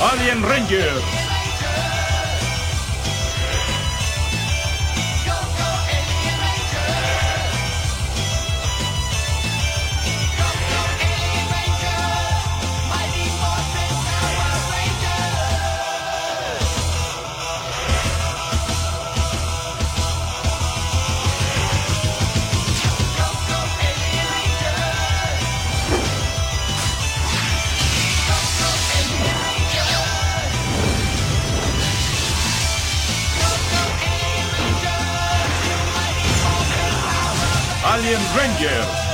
Alien Ranger. Alien Ranger.